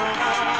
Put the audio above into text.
tonight.